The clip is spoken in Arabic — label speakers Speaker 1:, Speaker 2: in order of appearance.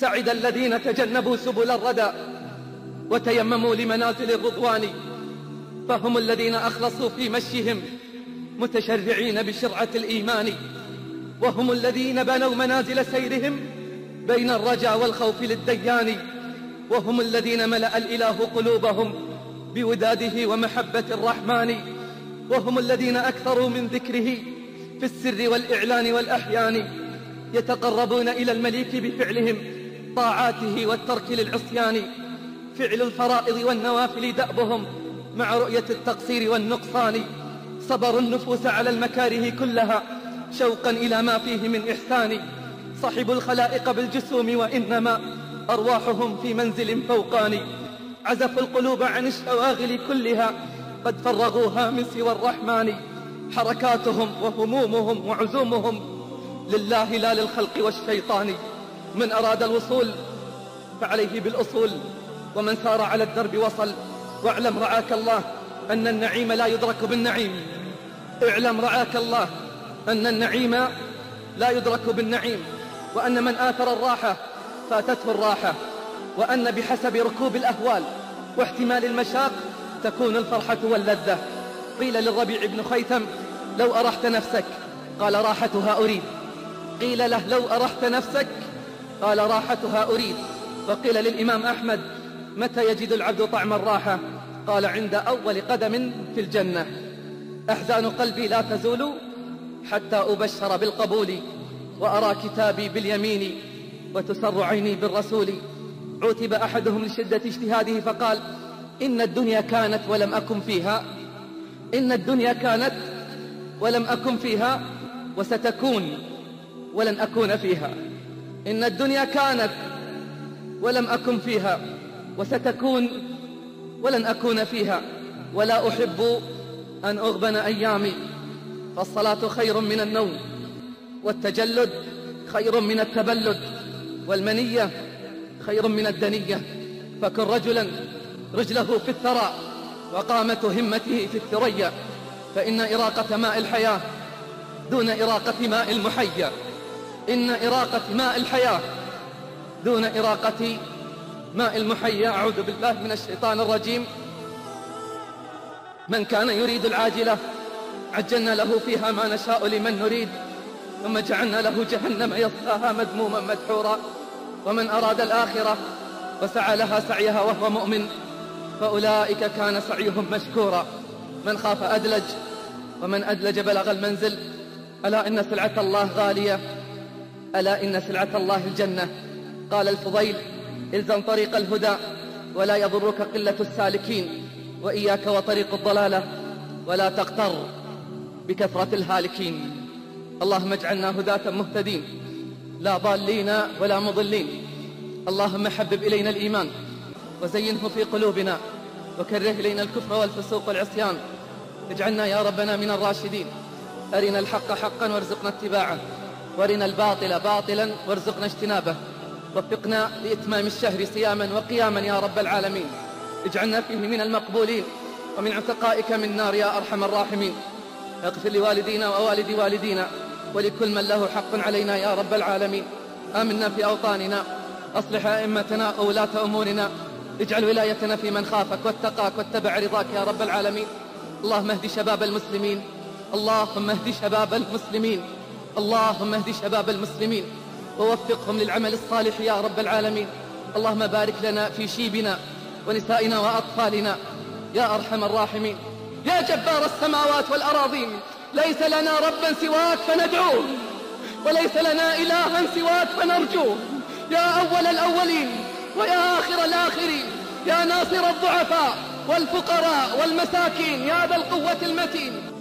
Speaker 1: سعد الذين تجنبوا سبل الردى وتيمموا لمنازل الرضوان فهم الذين أخلصوا في مشيهم متشرعين بشرعة الإيمان وهم الذين بنوا منازل سيرهم بين الرجا والخوف للديان وهم الذين ملأ الإله قلوبهم بوداده ومحبة الرحمن وهم الذين أكثروا من ذكره في السر والإعلان والأحيان يتقربون إلى المليك بفعلهم طاعاته والترك للعصيان. فعل الفرائض والنوافل دأبهم مع رؤية التقصير والنقصان. صبروا النفوس على المكاره كلها شوقا إلى ما فيه من إحسان. صحبوا الخلائق بالجسوم وإنما أرواحهم في منزل فوقاني عزفوا القلوب عن الشواغل كلها قد فرغوها من سوى الرحمن. حركاتهم وهمومهم وعزومهم لله لا للخلق والشيطان. من أراد الوصول فعليه بالأصول. ومن سار على الدرب وصل. واعلم رعاك الله أن النعيم لا يدرك بالنعيم. اعلم رعاك الله أن النعيم لا يدرك بالنعيم. وأن من آثر الراحة فاتته الراحة. وأن بحسب ركوب الأهوال واحتمال المشاق تكون الفرحة واللذة. قيل للربيع بن خيثم لو أرحت نفسك قال راحتها أريد. قيل له لو أرحت نفسك قال راحتها أريد. وقيل للإمام أحمد متى يجد العبد طعم الراحة؟ قال عند أول قدم في الجنة. أحزان قلبي لا تزول حتى أبشر بالقبول وأرى كتابي باليمين وتسر عيني بالرسول. عتب أحدهم لشدة اجتهاده فقال إن الدنيا كانت ولم أكن فيها. إن الدنيا كانت ولم أكن فيها وستكون ولن أكون فيها. إن الدنيا كانت ولم أكن فيها وستكون ولن أكون فيها. ولا أحب أن أغبن أيامي. فالصلاة خير من النوم والتجلد خير من التبلد والمنية خير من الدنية. فكن رجلا رجله في الثرى وقامة همته في الثريا. فإن إراقة ماء الحياة دون إراقة ماء المحيا. إن إراقة ماء الحياة دون إراقة ماء المحيا. أعوذ بالله من الشيطان الرجيم. من كان يريد العاجلة عجلنا له فيها ما نشاء لمن نريد. ثم جعلنا له جهنم يصلاها مذموما مدحورا. ومن أراد الآخرة وسعى لها سعيها وهو مؤمن. فأولئك كان سعيهم مشكورا. من خاف أدلج ومن أدلج بلغ المنزل. ألا إن سلعة الله غالية؟ ألا إن سلعة الله الجنة؟ قال الفضيل إلزم طريق الهدى ولا يضرك قلة السالكين وإياك وطريق الضلالة ولا تغتر بكثرة الهالكين. اللهم اجعلنا هداة مهتدين لا ضالين ولا مضلين. اللهم حبب إلينا الإيمان وزينه في قلوبنا وكره إلينا الكفر والفسوق والعصيان. اجعلنا يا ربنا من الراشدين أرنا الحق حقا وارزقنا اتباعه. وارنا الباطل باطلا وارزقنا اجتنابه. وفقنا لإتمام الشهر صياما وقياما يا رب العالمين. اجعلنا فيه من المقبولين. ومن عتقائك من نار يا أرحم الراحمين. اغفر لوالدينا ووالد والدينا. ولكل من له حق علينا يا رب العالمين. آمنا في أوطاننا. أصلح أئمتنا وولاة أمورنا. اجعل ولايتنا في من خافك واتقاك واتبع رضاك يا رب العالمين. اللهم اهد شباب المسلمين. اللهم اهد شباب المسلمين. اللهم اهد شباب المسلمين ووفقهم للعمل الصالح يا رب العالمين. اللهم بارك لنا في شيبنا ونسائنا وأطفالنا يا أرحم الراحمين. يا جبار السماوات والأراضين ليس لنا ربا سواك فندعوه وليس لنا إلها سواك فنرجوه. يا أول الأولين ويا آخر الآخرين يا ناصر الضعفاء والفقراء والمساكين يا ذا القوة المتين.